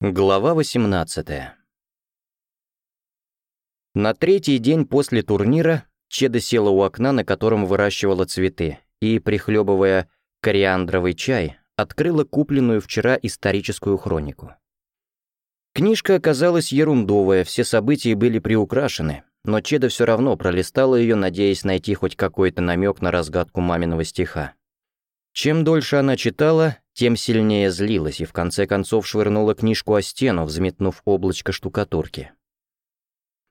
Глава 18. На третий день после турнира Чеда села у окна, на котором выращивала цветы, и, прихлебывая кориандровый чай, открыла купленную вчера историческую хронику. Книжка оказалась ерундовая, все события были приукрашены, но Чеда все равно пролистала ее, надеясь найти хоть какой-то намек на разгадку маминого стиха. Чем дольше она читала, тем сильнее злилась и в конце концов швырнула книжку о стену, взметнув облачко штукатурки.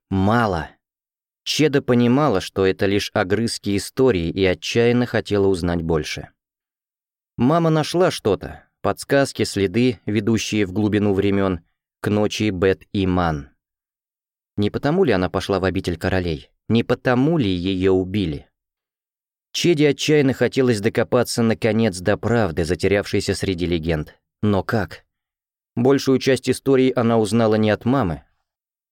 Мало. Чеда понимала, что это лишь огрызки истории и отчаянно хотела узнать больше. Мама нашла что-то, подсказки, следы, ведущие в глубину времен, к ночи Бет и Ман. Не потому ли она пошла в обитель королей? Не потому ли ее убили? Чеди отчаянно хотелось докопаться наконец до правды, затерявшейся среди легенд. Но как? Большую часть истории она узнала не от мамы,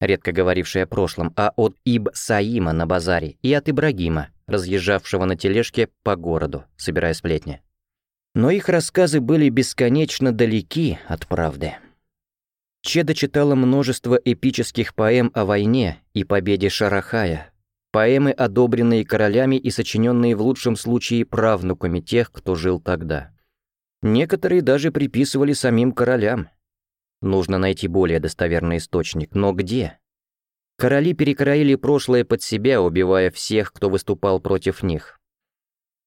редко говорившей о прошлом, а от Иб Саима на базаре и от Ибрагима, разъезжавшего на тележке по городу, собирая сплетни. Но их рассказы были бесконечно далеки от правды. Чеда читала множество эпических поэм о войне и победе Шарахая, поэмы, одобренные королями и сочиненные в лучшем случае правнуками тех, кто жил тогда. Некоторые даже приписывали самим королям. Нужно найти более достоверный источник, но где? Короли перекроили прошлое под себя, убивая всех, кто выступал против них.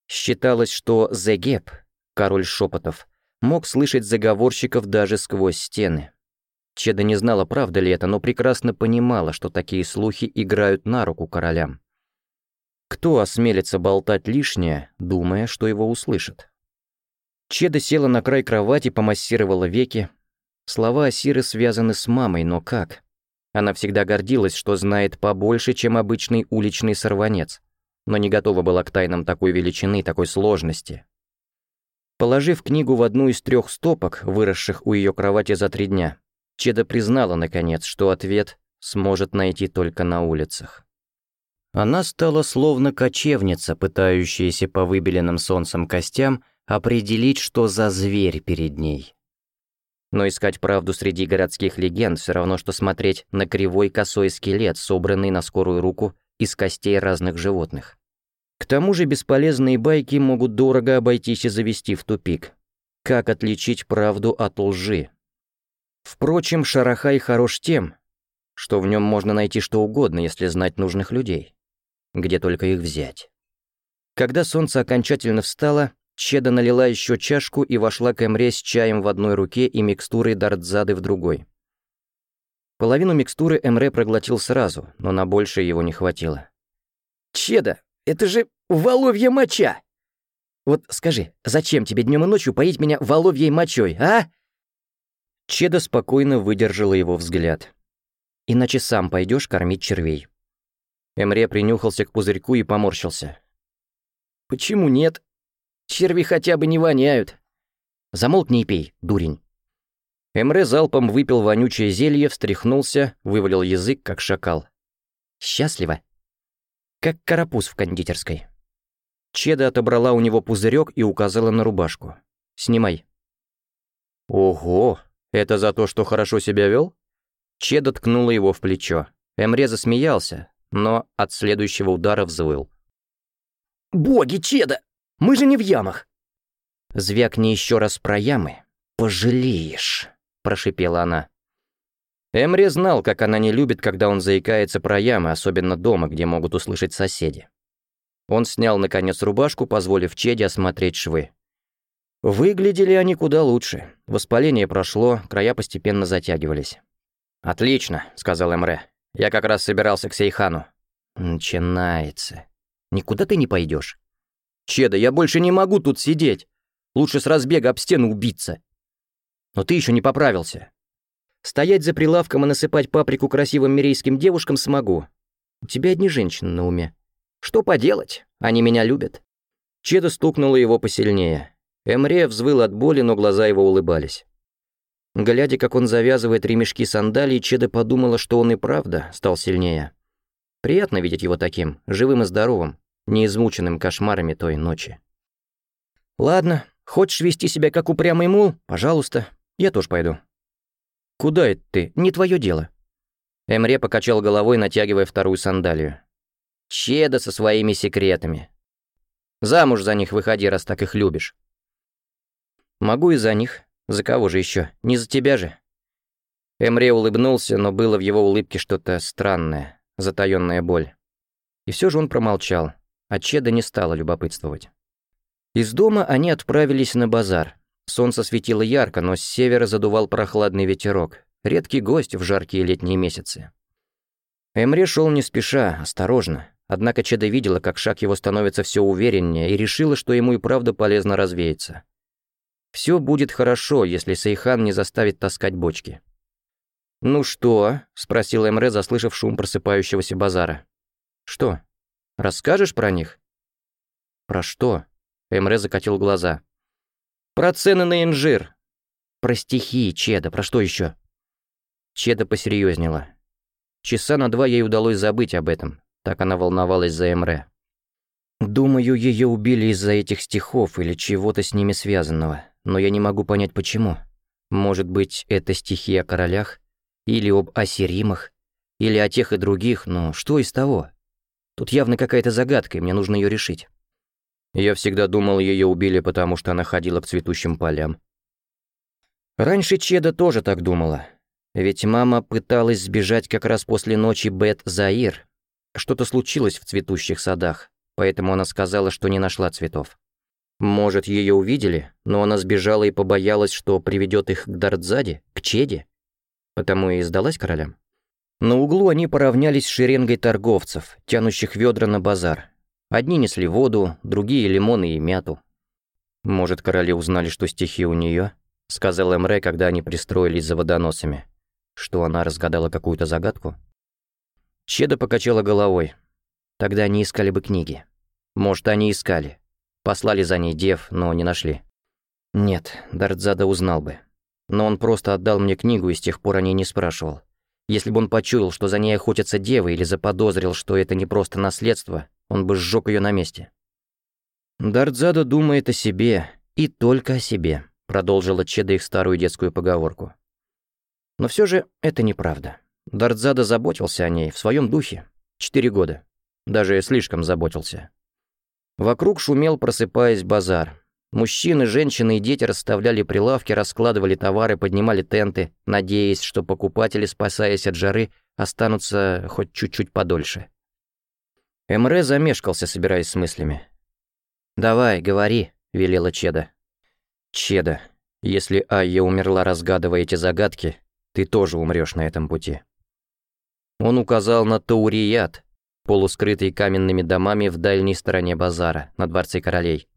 Считалось, что Зегеп, король шепотов, мог слышать заговорщиков даже сквозь стены. Чеда не знала, правда ли это, но прекрасно понимала, что такие слухи играют на руку королям. Кто осмелится болтать лишнее, думая, что его услышат? Чеда села на край кровати, помассировала веки. Слова Асиры связаны с мамой, но как? Она всегда гордилась, что знает побольше, чем обычный уличный сорванец, но не готова была к тайнам такой величины, такой сложности. Положив книгу в одну из трех стопок, выросших у ее кровати за три дня, Чеда признала, наконец, что ответ сможет найти только на улицах. Она стала словно кочевница, пытающаяся по выбеленным солнцем костям определить, что за зверь перед ней. Но искать правду среди городских легенд все равно, что смотреть на кривой косой скелет, собранный на скорую руку из костей разных животных. К тому же бесполезные байки могут дорого обойтись и завести в тупик. Как отличить правду от лжи? Впрочем, Шарахай хорош тем, что в нем можно найти что угодно, если знать нужных людей. Где только их взять. Когда солнце окончательно встало, Чеда налила еще чашку и вошла к Эмре с чаем в одной руке и микстурой дартзады в другой. Половину микстуры Эмре проглотил сразу, но на больше его не хватило. «Чеда, это же воловья моча!» «Вот скажи, зачем тебе днем и ночью поить меня воловьей мочой, а?» Чеда спокойно выдержала его взгляд. «Иначе сам пойдешь кормить червей». Эмре принюхался к пузырьку и поморщился. «Почему нет? Черви хотя бы не воняют». «Замолкни и пей, дурень». Эмре залпом выпил вонючее зелье, встряхнулся, вывалил язык, как шакал. «Счастливо?» «Как карапуз в кондитерской». Чеда отобрала у него пузырек и указала на рубашку. «Снимай». «Ого!» «Это за то, что хорошо себя вел?» Чеда ткнула его в плечо. Эмре засмеялся, но от следующего удара взвыл. «Боги, Чеда! Мы же не в ямах!» «Звякни еще раз про ямы. Пожалеешь!» – прошипела она. Эмре знал, как она не любит, когда он заикается про ямы, особенно дома, где могут услышать соседи. Он снял, наконец, рубашку, позволив Чеде осмотреть швы. Выглядели они куда лучше. Воспаление прошло, края постепенно затягивались. «Отлично», — сказал Эмре. «Я как раз собирался к Сейхану». «Начинается. Никуда ты не пойдешь. «Чеда, я больше не могу тут сидеть. Лучше с разбега об стену убиться». «Но ты еще не поправился». «Стоять за прилавком и насыпать паприку красивым мирейским девушкам смогу. У тебя одни женщины на уме. Что поделать, они меня любят». Чеда стукнула его посильнее. Эмре взвыл от боли, но глаза его улыбались. Глядя, как он завязывает ремешки сандалий, Чеда подумала, что он и правда стал сильнее. Приятно видеть его таким, живым и здоровым, не измученным кошмарами той ночи. «Ладно, хочешь вести себя как упрямый мул? Пожалуйста, я тоже пойду». «Куда это ты? Не твое дело». Эмре покачал головой, натягивая вторую сандалию. «Чеда со своими секретами. Замуж за них выходи, раз так их любишь». Могу и за них. За кого же еще? Не за тебя же. Эмре улыбнулся, но было в его улыбке что-то странное, затаенная боль. И все же он промолчал, а Чеда не стала любопытствовать. Из дома они отправились на базар. Солнце светило ярко, но с севера задувал прохладный ветерок. Редкий гость в жаркие летние месяцы. Эмре шел не спеша, осторожно. Однако Чеда видела, как шаг его становится все увереннее, и решила, что ему и правда полезно развеяться. Все будет хорошо, если Сейхан не заставит таскать бочки. «Ну что?» — спросил Эмре, заслышав шум просыпающегося базара. «Что? Расскажешь про них?» «Про что?» — Эмре закатил глаза. «Про цены на инжир. Про стихи, Чеда, про что еще? Чеда посерьезнела. Часа на два ей удалось забыть об этом, так она волновалась за Эмре. Думаю, ее убили из-за этих стихов или чего-то с ними связанного но я не могу понять почему. Может быть, это стихи о королях? Или об осеримах? Или о тех и других, но что из того? Тут явно какая-то загадка, и мне нужно ее решить. Я всегда думал, ее убили, потому что она ходила к цветущим полям. Раньше Чеда тоже так думала. Ведь мама пыталась сбежать как раз после ночи Бет-Заир. Что-то случилось в цветущих садах, поэтому она сказала, что не нашла цветов. Может, ее увидели, но она сбежала и побоялась, что приведет их к Дартзаде, к Чеде. Потому и сдалась королям. На углу они поравнялись с шеренгой торговцев, тянущих ведра на базар. Одни несли воду, другие — лимоны и мяту. «Может, короли узнали, что стихи у нее? сказал Эмре, когда они пристроились за водоносами. «Что она разгадала какую-то загадку?» Чеда покачала головой. «Тогда они искали бы книги. Может, они искали. Послали за ней дев, но не нашли. Нет, Дардзада узнал бы. Но он просто отдал мне книгу и с тех пор о ней не спрашивал. Если бы он почуял, что за ней охотятся девы, или заподозрил, что это не просто наследство, он бы сжег ее на месте. «Дардзада думает о себе, и только о себе», — продолжила Чеда их старую детскую поговорку. Но все же это неправда. Дардзада заботился о ней в своем духе. Четыре года. Даже слишком заботился. Вокруг шумел, просыпаясь, базар. Мужчины, женщины и дети расставляли прилавки, раскладывали товары, поднимали тенты, надеясь, что покупатели, спасаясь от жары, останутся хоть чуть-чуть подольше. Эмре замешкался, собираясь с мыслями. «Давай, говори», — велела Чеда. «Чеда, если Айя умерла, разгадывая эти загадки, ты тоже умрёшь на этом пути». Он указал на Таурият, полускрытый каменными домами в дальней стороне базара, на Дворце Королей.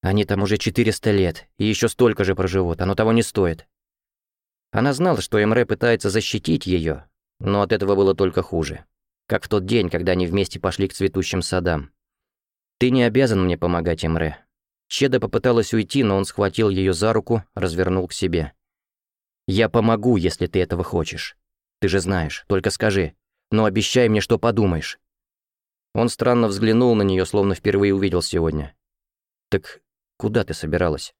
Они там уже 400 лет, и еще столько же проживут, оно того не стоит. Она знала, что Эмре пытается защитить ее, но от этого было только хуже. Как в тот день, когда они вместе пошли к цветущим садам. «Ты не обязан мне помогать, Эмре». Чеда попыталась уйти, но он схватил ее за руку, развернул к себе. «Я помогу, если ты этого хочешь. Ты же знаешь, только скажи» но обещай мне, что подумаешь». Он странно взглянул на нее, словно впервые увидел сегодня. «Так куда ты собиралась?»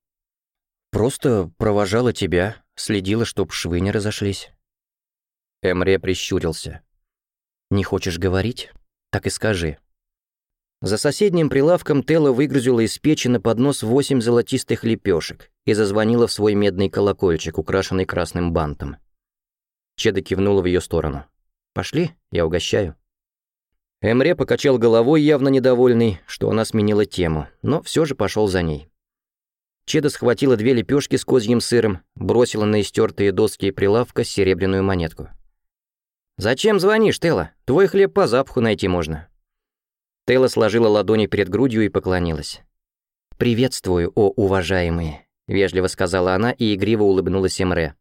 «Просто провожала тебя, следила, чтоб швы не разошлись». Эмре прищурился. «Не хочешь говорить? Так и скажи». За соседним прилавком Тела выгрузила из печи на поднос восемь золотистых лепешек и зазвонила в свой медный колокольчик, украшенный красным бантом. Чеда кивнула в ее сторону. Пошли, я угощаю». Эмре покачал головой, явно недовольный, что она сменила тему, но все же пошел за ней. Чеда схватила две лепешки с козьим сыром, бросила на истертые доски и прилавка серебряную монетку. «Зачем звонишь, Тела? Твой хлеб по запаху найти можно». Тела сложила ладони перед грудью и поклонилась. «Приветствую, о уважаемые», — вежливо сказала она и игриво улыбнулась Эмре.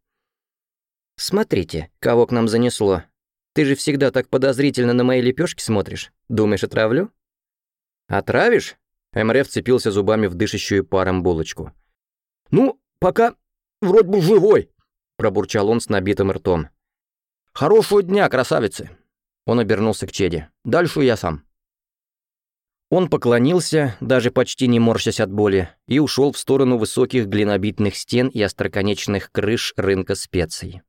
«Смотрите, кого к нам занесло. Ты же всегда так подозрительно на мои лепешки смотришь. Думаешь, отравлю?» «Отравишь?» МРФ вцепился зубами в дышащую паром булочку. «Ну, пока вроде бы живой», — пробурчал он с набитым ртом. «Хорошего дня, красавицы!» Он обернулся к Чеде. «Дальше я сам». Он поклонился, даже почти не морщась от боли, и ушел в сторону высоких глинобитных стен и остроконечных крыш рынка специй.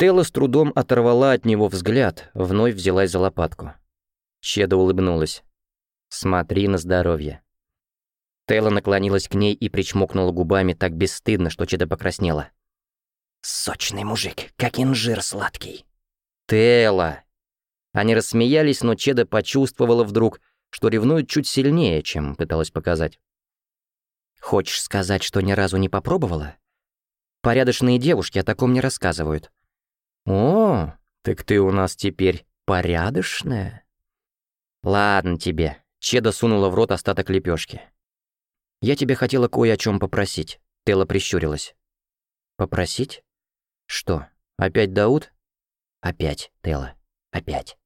Телла с трудом оторвала от него взгляд, вновь взялась за лопатку. Чеда улыбнулась. «Смотри на здоровье». Телла наклонилась к ней и причмокнула губами так бесстыдно, что Чеда покраснела. «Сочный мужик, как инжир сладкий». «Телла!» Они рассмеялись, но Чеда почувствовала вдруг, что ревнует чуть сильнее, чем пыталась показать. «Хочешь сказать, что ни разу не попробовала?» «Порядочные девушки о таком не рассказывают», «О, так ты у нас теперь порядочная?» «Ладно тебе», — Чеда сунула в рот остаток лепешки. «Я тебе хотела кое о чем попросить», — Тела прищурилась. «Попросить? Что, опять Дауд?» «Опять, Тела, опять».